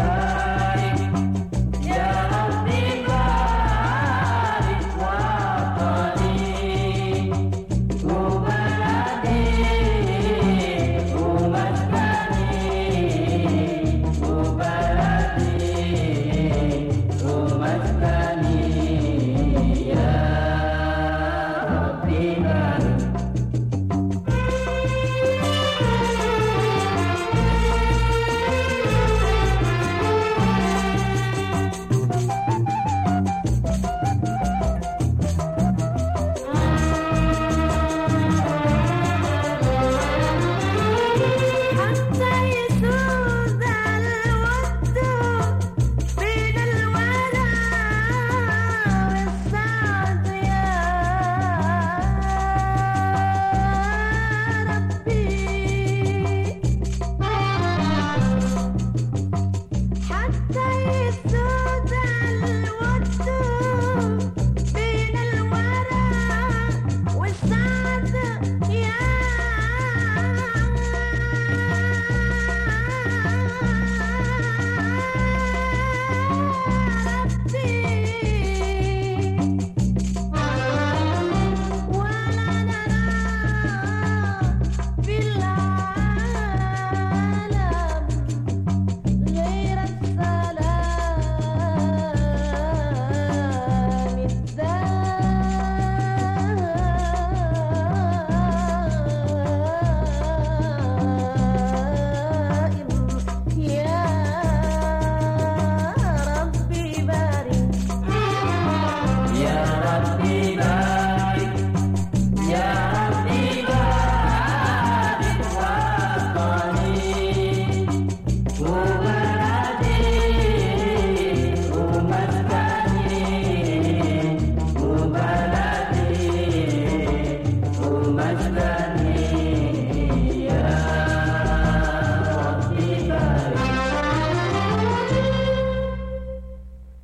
love.